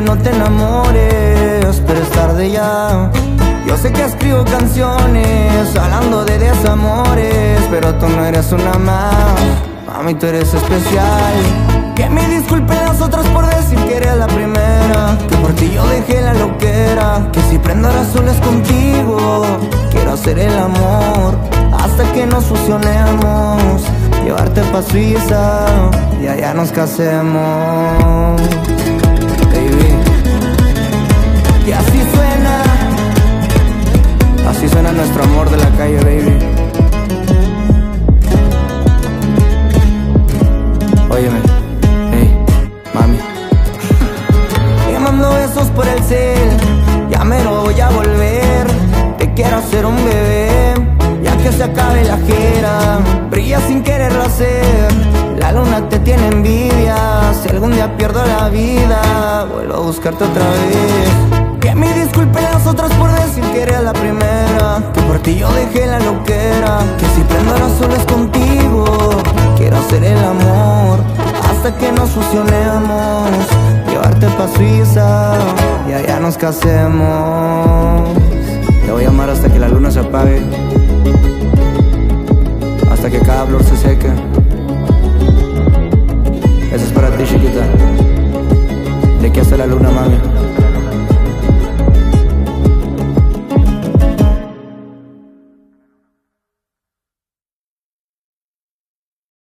no te enamores, pero es tarde ya. Yo sé que escribo canciones hablando de desamores, pero tú no eres una más. Mami, tú eres especial. Que me disculpen las otras por decir que eres la primera. Que por ti yo dejé la loquera. Que si prendo ahora solo es contigo. Quiero hacer el amor hasta que nos fusionemos. Llevarte pa' Suiza y allá nos casemos. Así suena. Así suena nuestro amor de la calle, baby. Óyeme, hey, mami. Te mando besos por el cel, ya me lo voy a volver. Te quiero hacer un bebé, ya que se acabe la gira. Brilla sin quererlo hacer, la luna te tiene envidia. Si algún día pierdo la vida, vuelvo a buscarte otra vez. Que me disculpen las otras por decir que eres la primera. Que por ti yo dejé la loquera. Que si prendo las solas contigo. Quiero hacer el amor Hasta que nos fusionemos. Llevarte pa' Suiza Y allá nos casemos. Te voy a amar hasta que la luna se apague. Hasta que cada flor se seque. Eso es para ti chiquita. De aquí hasta la luna mami